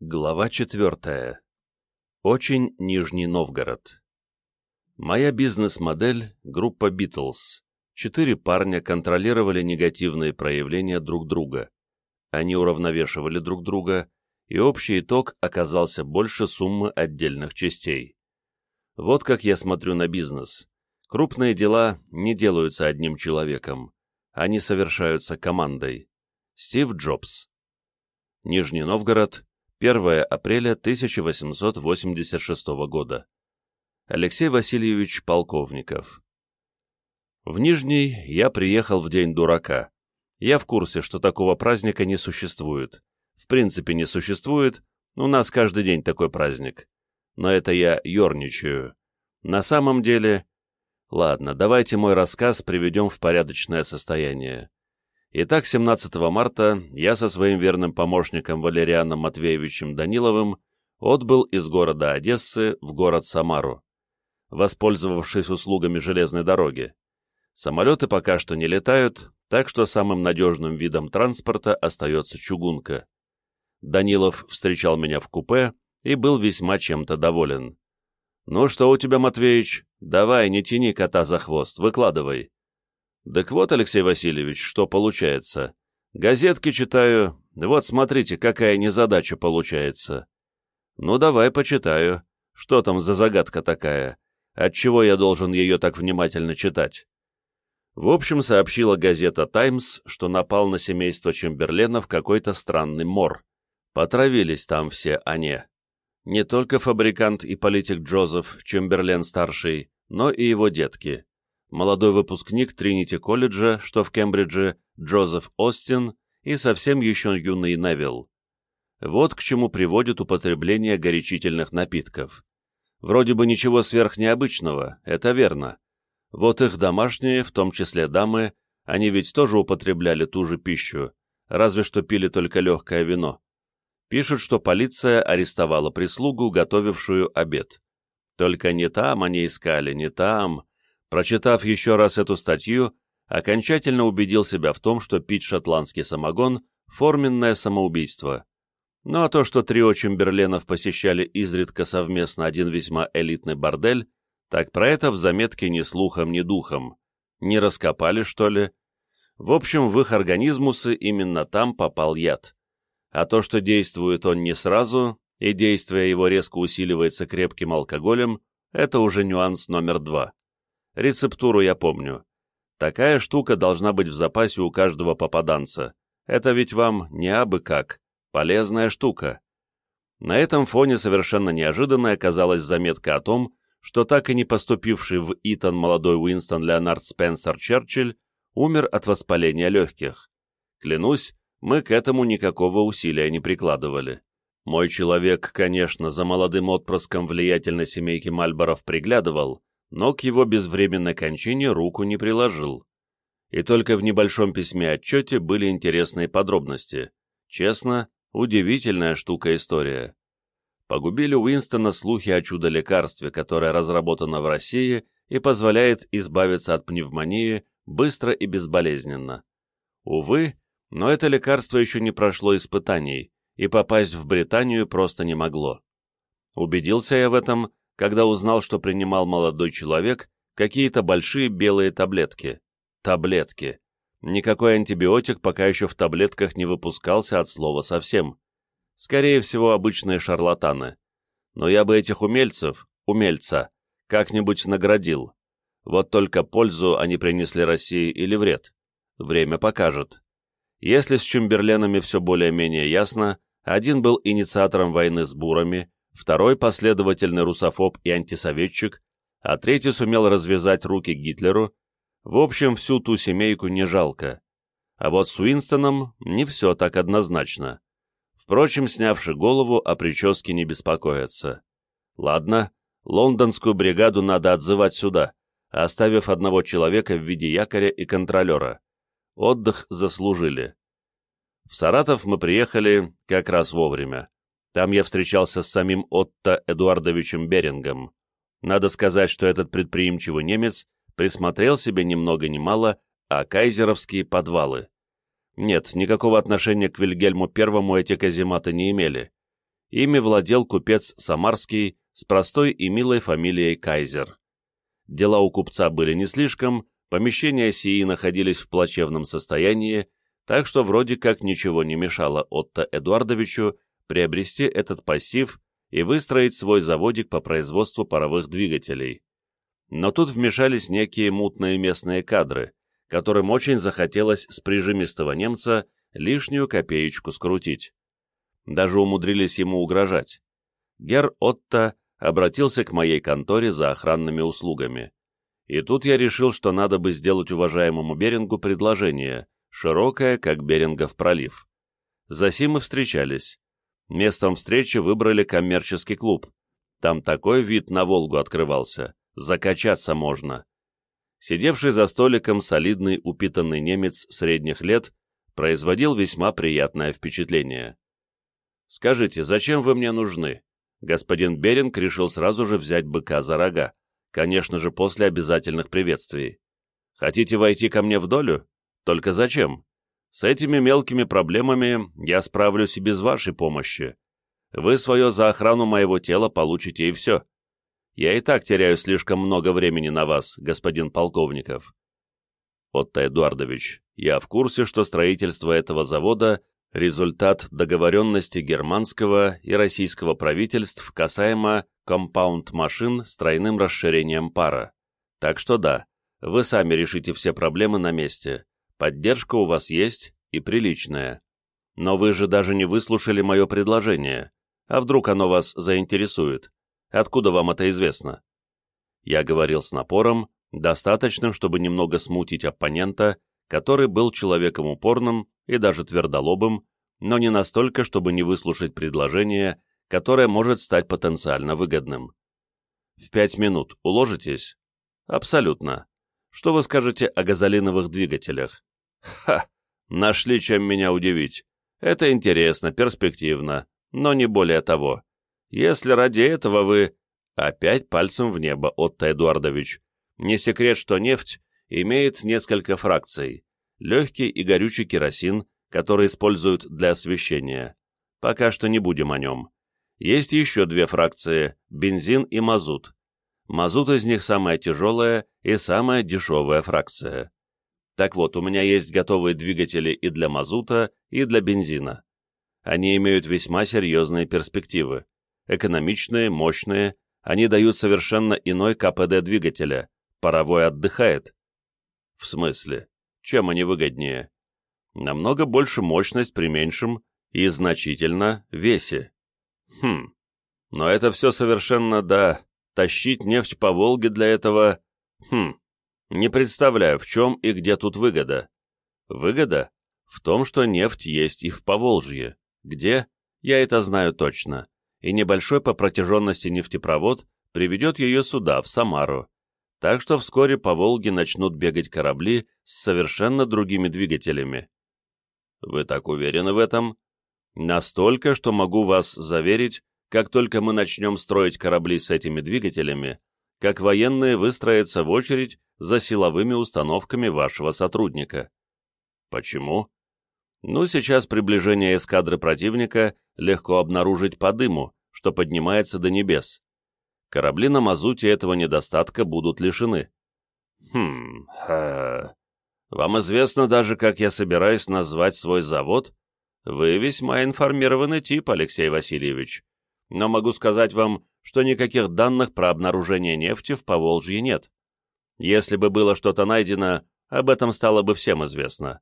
Глава четвертая. Очень Нижний Новгород. Моя бизнес-модель — группа Beatles. Четыре парня контролировали негативные проявления друг друга. Они уравновешивали друг друга, и общий итог оказался больше суммы отдельных частей. Вот как я смотрю на бизнес. Крупные дела не делаются одним человеком. Они совершаются командой. Стив Джобс. Нижний Новгород, 1 апреля 1886 года. Алексей Васильевич Полковников. В Нижний я приехал в День дурака. Я в курсе, что такого праздника не существует. В принципе, не существует, у нас каждый день такой праздник. Но это я ерничаю. На самом деле... Ладно, давайте мой рассказ приведем в порядочное состояние. Итак, 17 марта я со своим верным помощником Валерианом Матвеевичем Даниловым отбыл из города Одессы в город Самару, воспользовавшись услугами железной дороги. Самолеты пока что не летают, так что самым надежным видом транспорта остается чугунка. Данилов встречал меня в купе и был весьма чем-то доволен. «Ну что у тебя, Матвеич? Давай, не тяни кота за хвост, выкладывай». Так вот, Алексей Васильевич, что получается. Газетки читаю, вот смотрите, какая незадача получается. Ну, давай почитаю. Что там за загадка такая? Отчего я должен ее так внимательно читать? В общем, сообщила газета «Таймс», что напал на семейство Чемберленов какой-то странный мор. Потравились там все они. Не только фабрикант и политик Джозеф Чемберлен-старший, но и его детки молодой выпускник Тринити-колледжа, что в Кембридже, Джозеф Остин и совсем еще юный Невилл. Вот к чему приводит употребление горячительных напитков. Вроде бы ничего сверхнеобычного, это верно. Вот их домашние, в том числе дамы, они ведь тоже употребляли ту же пищу, разве что пили только легкое вино. Пишут, что полиция арестовала прислугу, готовившую обед. Только не там они искали, не там, Прочитав еще раз эту статью, окончательно убедил себя в том, что пить шотландский самогон – форменное самоубийство. Ну а то, что трио Чемберленов посещали изредка совместно один весьма элитный бордель, так про это в заметке ни слухом, ни духом. Не раскопали, что ли? В общем, в их организмусы именно там попал яд. А то, что действует он не сразу, и действие его резко усиливается крепким алкоголем, это уже нюанс номер два. Рецептуру я помню. Такая штука должна быть в запасе у каждого попаданца. Это ведь вам не абы как. Полезная штука. На этом фоне совершенно неожиданной оказалась заметка о том, что так и не поступивший в Итон молодой Уинстон Леонард Спенсер Черчилль умер от воспаления легких. Клянусь, мы к этому никакого усилия не прикладывали. Мой человек, конечно, за молодым отпрыском влиятельной семейки Мальборов приглядывал, но к его безвременной кончине руку не приложил. И только в небольшом письме-отчете были интересные подробности. Честно, удивительная штука история. Погубили Уинстона слухи о чудо-лекарстве, которое разработано в России и позволяет избавиться от пневмонии быстро и безболезненно. Увы, но это лекарство еще не прошло испытаний, и попасть в Британию просто не могло. Убедился я в этом, когда узнал, что принимал молодой человек какие-то большие белые таблетки. Таблетки. Никакой антибиотик пока еще в таблетках не выпускался от слова совсем. Скорее всего, обычные шарлатаны. Но я бы этих умельцев, умельца, как-нибудь наградил. Вот только пользу они принесли России или вред. Время покажет. Если с Чемберленами все более-менее ясно, один был инициатором войны с бурами, второй последовательный русофоб и антисоветчик, а третий сумел развязать руки Гитлеру. В общем, всю ту семейку не жалко. А вот с Уинстоном не все так однозначно. Впрочем, снявши голову, о прическе не беспокоятся. Ладно, лондонскую бригаду надо отзывать сюда, оставив одного человека в виде якоря и контролера. Отдых заслужили. В Саратов мы приехали как раз вовремя. Там я встречался с самим Отто Эдуардовичем Берингом. Надо сказать, что этот предприимчивый немец присмотрел себе ни много ни мало, а кайзеровские подвалы. Нет, никакого отношения к Вильгельму Первому эти казематы не имели. Ими владел купец Самарский с простой и милой фамилией Кайзер. Дела у купца были не слишком, помещения сии находились в плачевном состоянии, так что вроде как ничего не мешало Отто Эдуардовичу приобрести этот пассив и выстроить свой заводик по производству паровых двигателей. Но тут вмешались некие мутные местные кадры, которым очень захотелось с прижимистого немца лишнюю копеечку скрутить. Даже умудрились ему угрожать. Гер Отто обратился к моей конторе за охранными услугами. И тут я решил, что надо бы сделать уважаемому Берингу предложение, широкое, как Берингов пролив. Засим мы встречались. Местом встречи выбрали коммерческий клуб. Там такой вид на Волгу открывался, закачаться можно. Сидевший за столиком солидный упитанный немец средних лет производил весьма приятное впечатление. «Скажите, зачем вы мне нужны?» Господин Беринг решил сразу же взять быка за рога, конечно же, после обязательных приветствий. «Хотите войти ко мне в долю? Только зачем? С этими мелкими проблемами я справлюсь и без вашей помощи. Вы свое за охрану моего тела получите и все. Я и так теряю слишком много времени на вас, господин Полковников». Отто Эдуардович, я в курсе, что строительство этого завода – результат договоренности германского и российского правительств касаемо компаунд-машин с тройным расширением пара. Так что да, вы сами решите все проблемы на месте. Поддержка у вас есть и приличная. Но вы же даже не выслушали мое предложение. А вдруг оно вас заинтересует? Откуда вам это известно? Я говорил с напором, достаточным, чтобы немного смутить оппонента, который был человеком упорным и даже твердолобым, но не настолько, чтобы не выслушать предложение, которое может стать потенциально выгодным. В пять минут уложитесь? Абсолютно. Что вы скажете о газолиновых двигателях? Ха! Нашли чем меня удивить. Это интересно, перспективно, но не более того. Если ради этого вы... Опять пальцем в небо, Отто Эдуардович. Не секрет, что нефть имеет несколько фракций. Легкий и горючий керосин, который используют для освещения. Пока что не будем о нем. Есть еще две фракции – бензин и мазут. Мазут из них самая тяжелая и самая дешевая фракция. Так вот, у меня есть готовые двигатели и для мазута, и для бензина. Они имеют весьма серьезные перспективы. Экономичные, мощные, они дают совершенно иной КПД двигателя, паровой отдыхает. В смысле? Чем они выгоднее? Намного больше мощность при меньшем и значительно весе. Хм, но это все совершенно, да, тащить нефть по Волге для этого... Хм, не представляю, в чем и где тут выгода. Выгода? В том, что нефть есть и в Поволжье. Где? Я это знаю точно. И небольшой по протяженности нефтепровод приведет ее сюда, в Самару так что вскоре по Волге начнут бегать корабли с совершенно другими двигателями. Вы так уверены в этом? Настолько, что могу вас заверить, как только мы начнем строить корабли с этими двигателями, как военные выстроятся в очередь за силовыми установками вашего сотрудника. Почему? Ну, сейчас приближение эскадры противника легко обнаружить по дыму, что поднимается до небес корабли на мазуте этого недостатка будут лишены. Хм, ха... Вам известно даже, как я собираюсь назвать свой завод? Вы весьма информированный тип, Алексей Васильевич. Но могу сказать вам, что никаких данных про обнаружение нефти в Поволжье нет. Если бы было что-то найдено, об этом стало бы всем известно.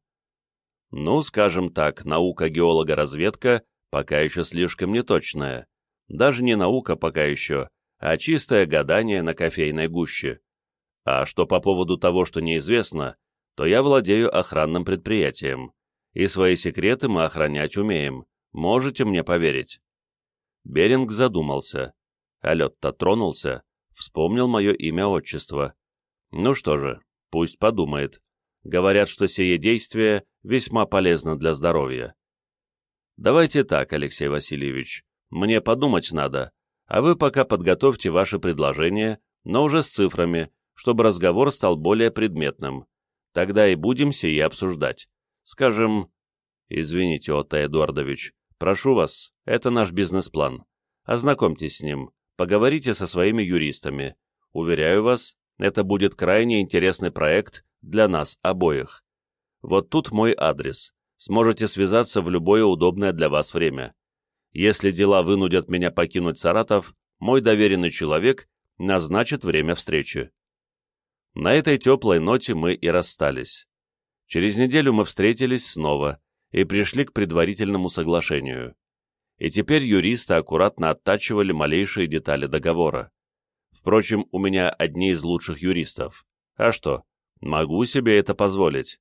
Ну, скажем так, наука геолога-разведка пока еще слишком неточная. Даже не наука пока еще, а чистое гадание на кофейной гуще. А что по поводу того, что неизвестно, то я владею охранным предприятием, и свои секреты мы охранять умеем, можете мне поверить. Беринг задумался. а лед-то тронулся, вспомнил мое имя-отчество. Ну что же, пусть подумает. Говорят, что сие действие весьма полезно для здоровья. Давайте так, Алексей Васильевич, мне подумать надо, а вы пока подготовьте ваши предложения, но уже с цифрами, чтобы разговор стал более предметным. Тогда и будем сие обсуждать. Скажем... Извините, Отто Эдуардович, Прошу вас, это наш бизнес-план. Ознакомьтесь с ним, поговорите со своими юристами. Уверяю вас, это будет крайне интересный проект для нас обоих. Вот тут мой адрес. Сможете связаться в любое удобное для вас время. Если дела вынудят меня покинуть Саратов, мой доверенный человек назначит время встречи. На этой теплой ноте мы и расстались. Через неделю мы встретились снова и пришли к предварительному соглашению. И теперь юристы аккуратно оттачивали малейшие детали договора. Впрочем, у меня одни из лучших юристов. А что, могу себе это позволить.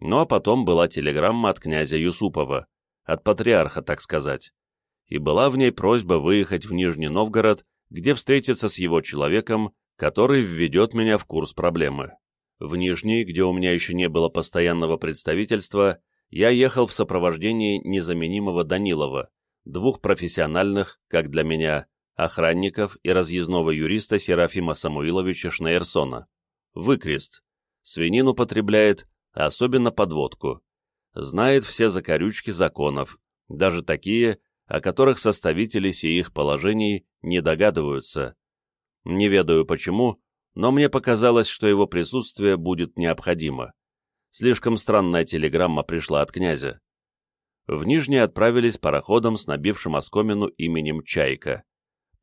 Ну а потом была телеграмма от князя Юсупова, от патриарха, так сказать. И была в ней просьба выехать в Нижний Новгород, где встретиться с его человеком, который введет меня в курс проблемы. В Нижний, где у меня еще не было постоянного представительства, я ехал в сопровождении незаменимого Данилова, двух профессиональных, как для меня, охранников и разъездного юриста Серафима Самуиловича Шнейерсона. Выкрест. Свинину потребляет, особенно подводку. Знает все закорючки законов, даже такие, о которых составители сих положений не догадываются. Не ведаю почему, но мне показалось, что его присутствие будет необходимо. Слишком странная телеграмма пришла от князя. В Нижний отправились пароходом с набившим оскомину именем «Чайка».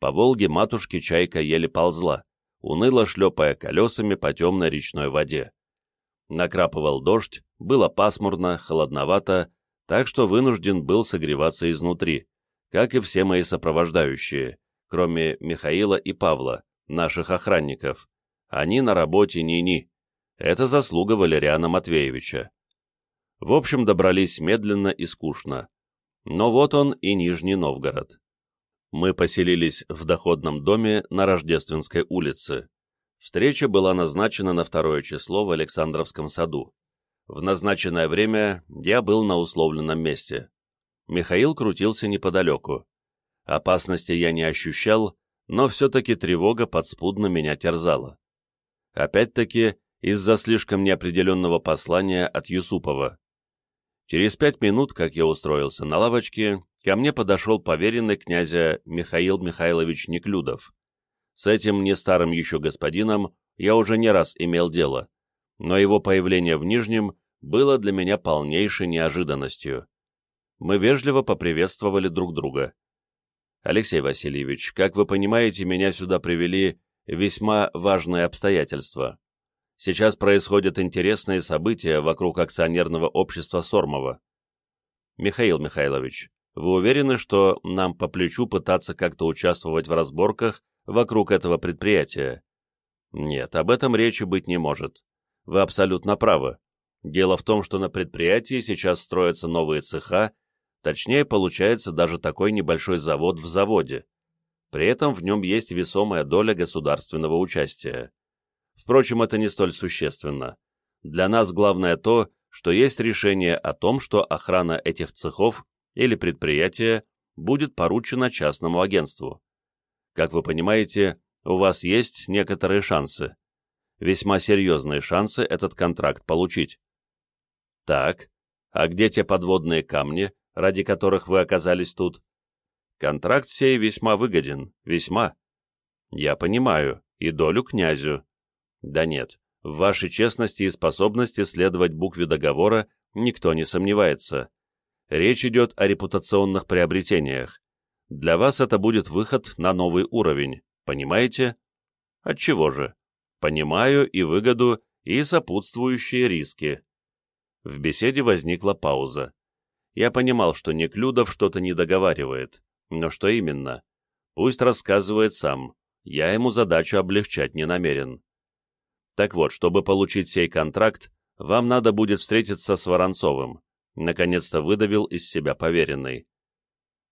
По Волге матушке Чайка еле ползла, уныло шлепая колесами по темной речной воде. Накрапывал дождь, было пасмурно, холодновато, так что вынужден был согреваться изнутри, как и все мои сопровождающие, кроме Михаила и Павла, наших охранников. Они на работе ни-ни. Это заслуга Валериана Матвеевича. В общем, добрались медленно и скучно. Но вот он и Нижний Новгород. Мы поселились в доходном доме на Рождественской улице. Встреча была назначена на второе число в Александровском саду. В назначенное время я был на условленном месте. Михаил крутился неподалеку. Опасности я не ощущал, но все-таки тревога подспудно меня терзала. Опять-таки, из-за слишком неопределенного послания от Юсупова. Через пять минут, как я устроился на лавочке, ко мне подошел поверенный князя Михаил Михайлович Неклюдов. С этим не старым еще господином я уже не раз имел дело, но его появление в Нижнем было для меня полнейшей неожиданностью. Мы вежливо поприветствовали друг друга. Алексей Васильевич, как вы понимаете, меня сюда привели весьма важные обстоятельства. Сейчас происходят интересные события вокруг акционерного общества Сормова. Михаил Михайлович, вы уверены, что нам по плечу пытаться как-то участвовать в разборках вокруг этого предприятия. Нет, об этом речи быть не может. Вы абсолютно правы. Дело в том, что на предприятии сейчас строятся новые цеха, точнее, получается даже такой небольшой завод в заводе. При этом в нем есть весомая доля государственного участия. Впрочем, это не столь существенно. Для нас главное то, что есть решение о том, что охрана этих цехов или предприятия будет поручена частному агентству. Как вы понимаете, у вас есть некоторые шансы. Весьма серьезные шансы этот контракт получить. Так, а где те подводные камни, ради которых вы оказались тут? Контракт сей весьма выгоден, весьма. Я понимаю, и долю князю. Да нет, в вашей честности и способности следовать букве договора никто не сомневается. Речь идет о репутационных приобретениях, для вас это будет выход на новый уровень, понимаете? Отчего же? Понимаю и выгоду, и сопутствующие риски. В беседе возникла пауза. Я понимал, что Неклюдов что-то не договаривает, но что именно? Пусть рассказывает сам. Я ему задачу облегчать не намерен. Так вот, чтобы получить сей контракт, вам надо будет встретиться с Воронцовым. Наконец-то выдавил из себя поверенный.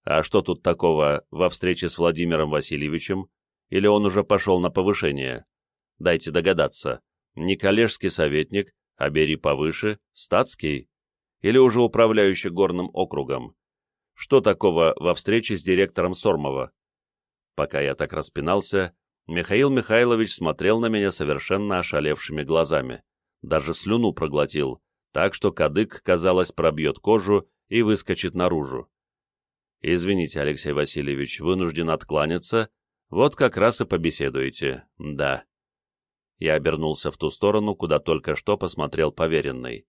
А что тут такого во встрече с Владимиром Васильевичем? Или он уже пошел на повышение? Дайте догадаться. Не коллежский советник, а бери повыше, статский? Или уже управляющий горным округом? Что такого во встрече с директором Сормова? Пока я так распинался, Михаил Михайлович смотрел на меня совершенно ошалевшими глазами. Даже слюну проглотил, так что кадык, казалось, пробьет кожу и выскочит наружу. Извините, Алексей Васильевич, вынужден откланяться. Вот как раз и побеседуете. Да. Я обернулся в ту сторону, куда только что посмотрел поверенный.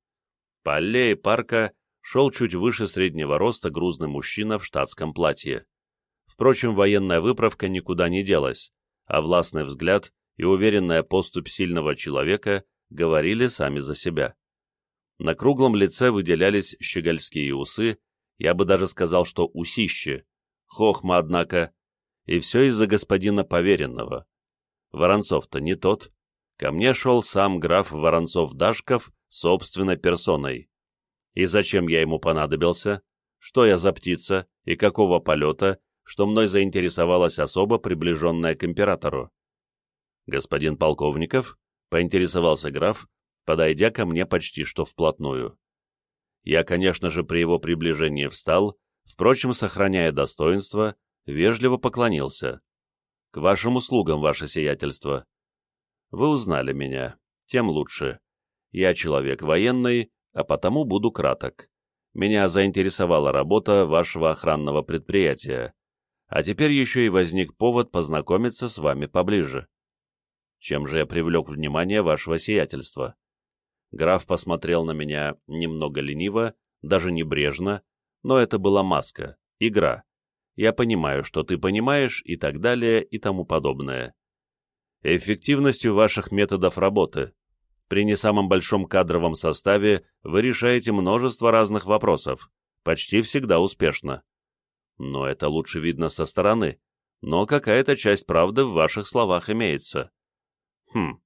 По аллее парка шел чуть выше среднего роста грузный мужчина в штатском платье. Впрочем, военная выправка никуда не делась, а властный взгляд и уверенная поступь сильного человека говорили сами за себя. На круглом лице выделялись щегольские усы, я бы даже сказал, что усище, хохма, однако, и все из-за господина поверенного. Воронцов-то не тот. Ко мне шел сам граф Воронцов-Дашков собственной персоной. И зачем я ему понадобился? Что я за птица и какого полета, что мной заинтересовалась особо приближенная к императору? Господин Полковников, поинтересовался граф, подойдя ко мне почти что вплотную. Я, конечно же, при его приближении встал, впрочем, сохраняя достоинство, вежливо поклонился. «К вашим услугам, ваше сиятельство». «Вы узнали меня. Тем лучше. Я человек военный, а потому буду краток. Меня заинтересовала работа вашего охранного предприятия. А теперь еще и возник повод познакомиться с вами поближе. Чем же я привлек внимание вашего сиятельства?» Граф посмотрел на меня немного лениво, даже небрежно, но это была маска, игра. Я понимаю, что ты понимаешь, и так далее, и тому подобное. Эффективностью ваших методов работы. При не самом большом кадровом составе вы решаете множество разных вопросов, почти всегда успешно. Но это лучше видно со стороны, но какая-то часть правды в ваших словах имеется. Хм,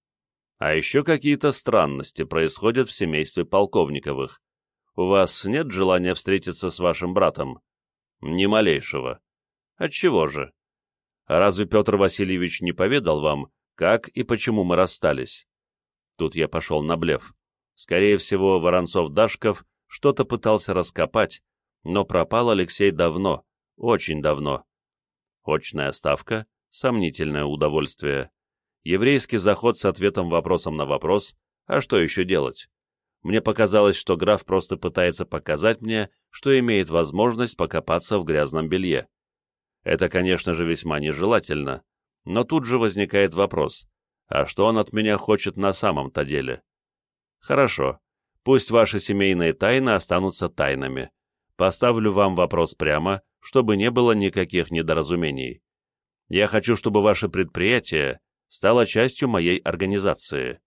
а еще какие-то странности происходят в семействе Полковниковых. У вас нет желания встретиться с вашим братом? Ни малейшего. Отчего же? Разве Петр Васильевич не поведал вам, как и почему мы расстались? Тут я пошел на блеф. Скорее всего, Воронцов-Дашков что-то пытался раскопать, но пропал Алексей давно, очень давно. Очная ставка — сомнительное удовольствие. Еврейский заход с ответом вопросом на вопрос, а что еще делать? Мне показалось, что граф просто пытается показать мне, что имеет возможность покопаться в грязном белье. Это, конечно же, весьма нежелательно, но тут же возникает вопрос, а что он от меня хочет на самом-то деле? Хорошо, пусть ваши семейные тайны останутся тайнами. Поставлю вам вопрос прямо, чтобы не было никаких недоразумений. Я хочу, чтобы ваше предприятие стала частью моей организации.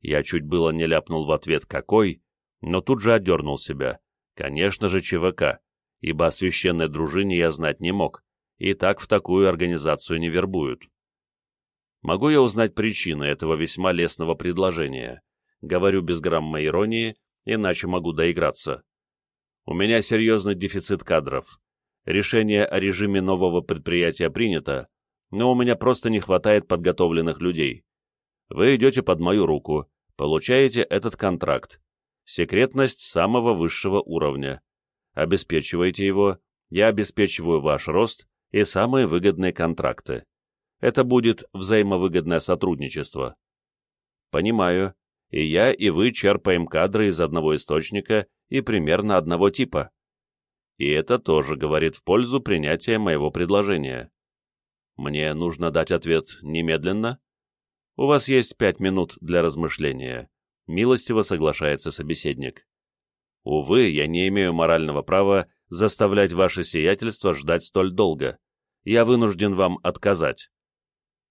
Я чуть было не ляпнул в ответ «какой», но тут же отдернул себя. Конечно же, ЧВК, ибо о священной дружине я знать не мог, и так в такую организацию не вербуют. Могу я узнать причины этого весьма лестного предложения? Говорю без грамма иронии, иначе могу доиграться. У меня серьезный дефицит кадров. Решение о режиме нового предприятия принято, но у меня просто не хватает подготовленных людей. Вы идете под мою руку, получаете этот контракт. Секретность самого высшего уровня. Обеспечиваете его, я обеспечиваю ваш рост и самые выгодные контракты. Это будет взаимовыгодное сотрудничество. Понимаю, и я, и вы черпаем кадры из одного источника и примерно одного типа. И это тоже говорит в пользу принятия моего предложения. Мне нужно дать ответ немедленно? У вас есть пять минут для размышления. Милостиво соглашается собеседник. Увы, я не имею морального права заставлять ваше сиятельство ждать столь долго. Я вынужден вам отказать.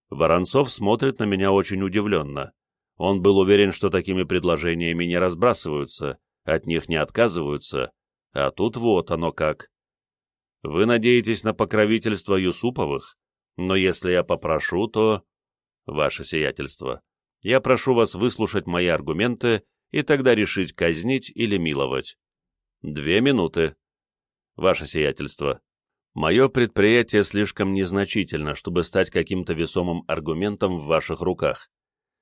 Воронцов смотрит на меня очень удивленно. Он был уверен, что такими предложениями не разбрасываются, от них не отказываются, а тут вот оно как. Вы надеетесь на покровительство Юсуповых? Но если я попрошу, то... Ваше сиятельство, я прошу вас выслушать мои аргументы и тогда решить, казнить или миловать. Две минуты. Ваше сиятельство, мое предприятие слишком незначительно, чтобы стать каким-то весомым аргументом в ваших руках.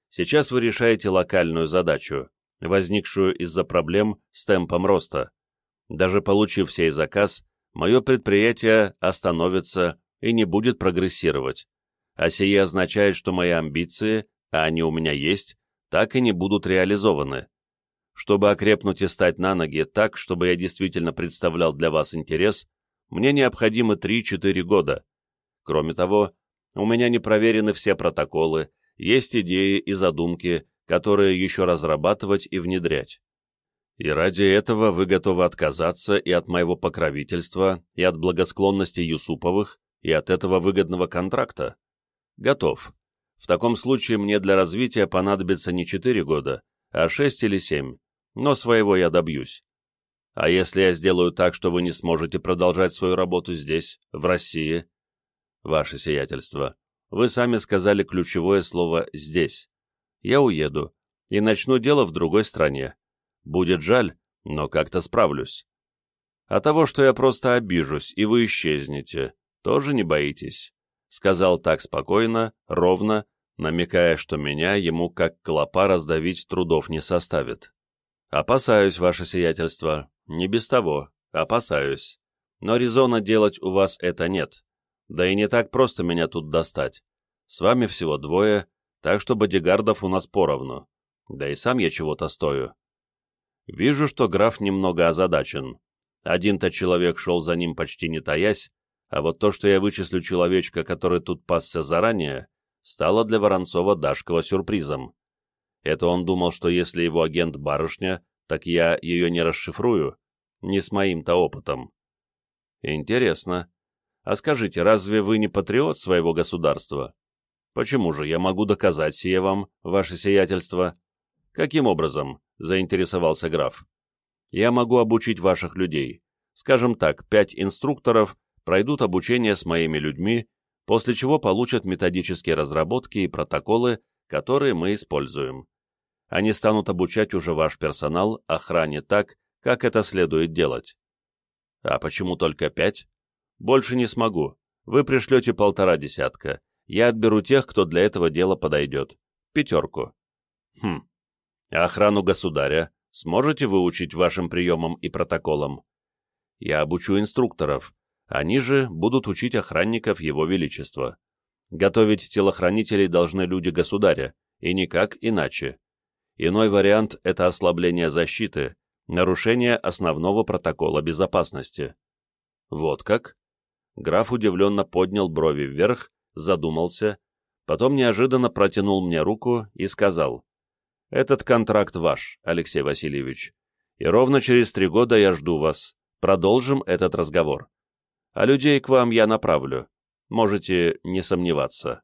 Сейчас вы решаете локальную задачу, возникшую из-за проблем с темпом роста. Даже получив сей заказ, мое предприятие остановится и не будет прогрессировать. А сие означает, что мои амбиции, а они у меня есть, так и не будут реализованы. Чтобы окрепнуть и стать на ноги так, чтобы я действительно представлял для вас интерес, мне необходимы 3-4 года. Кроме того, у меня не проверены все протоколы, есть идеи и задумки, которые еще разрабатывать и внедрять. И ради этого вы готовы отказаться и от моего покровительства, и от благосклонности Юсуповых, и от этого выгодного контракта? Готов. В таком случае мне для развития понадобится не 4 года, а 6 или 7, но своего я добьюсь. А если я сделаю так, что вы не сможете продолжать свою работу здесь, в России? Ваше сиятельство, вы сами сказали ключевое слово «здесь». Я уеду и начну дело в другой стране. Будет жаль, но как-то справлюсь. А того, что я просто обижусь, и вы исчезнете, тоже не боитесь», — сказал так спокойно, ровно, намекая, что меня ему как клопа раздавить трудов не составит. «Опасаюсь, ваше сиятельство, не без того, опасаюсь. Но резона делать у вас это нет. Да и не так просто меня тут достать. С вами всего двое, так что бодигардов у нас поровну. Да и сам я чего-то стою. Вижу, что граф немного озадачен. Один-то человек шел за ним почти не таясь, а вот то, что я вычислю человечка, который тут пасся заранее, стало для Воронцова Дашкова сюрпризом. Это он думал, что если его агент барышня, так я ее не расшифрую, не с моим-то опытом. Интересно. А скажите, разве вы не патриот своего государства? Почему же я могу доказать сие вам, ваше сиятельство? Каким образом? — заинтересовался граф. «Я могу обучить ваших людей. Скажем так, пять инструкторов пройдут обучение с моими людьми, после чего получат методические разработки и протоколы, которые мы используем. Они станут обучать уже ваш персонал охране так, как это следует делать. А почему только пять? Больше не смогу. Вы пришлете полтора десятка. Я отберу тех, кто для этого дела подойдет. Пятерку. Хм, а охрану государя сможете выучить вашим приемам и протоколам? Я обучу инструкторов. Они же будут учить охранников Его Величества. Готовить телохранителей должны люди государя, и никак иначе. Иной вариант – это ослабление защиты, нарушение основного протокола безопасности. Вот как? Граф удивленно поднял брови вверх, задумался, потом неожиданно протянул мне руку и сказал, этот контракт ваш, Алексей Васильевич. И ровно через три года я жду вас. Продолжим этот разговор. А людей к вам я направлю. Можете не сомневаться.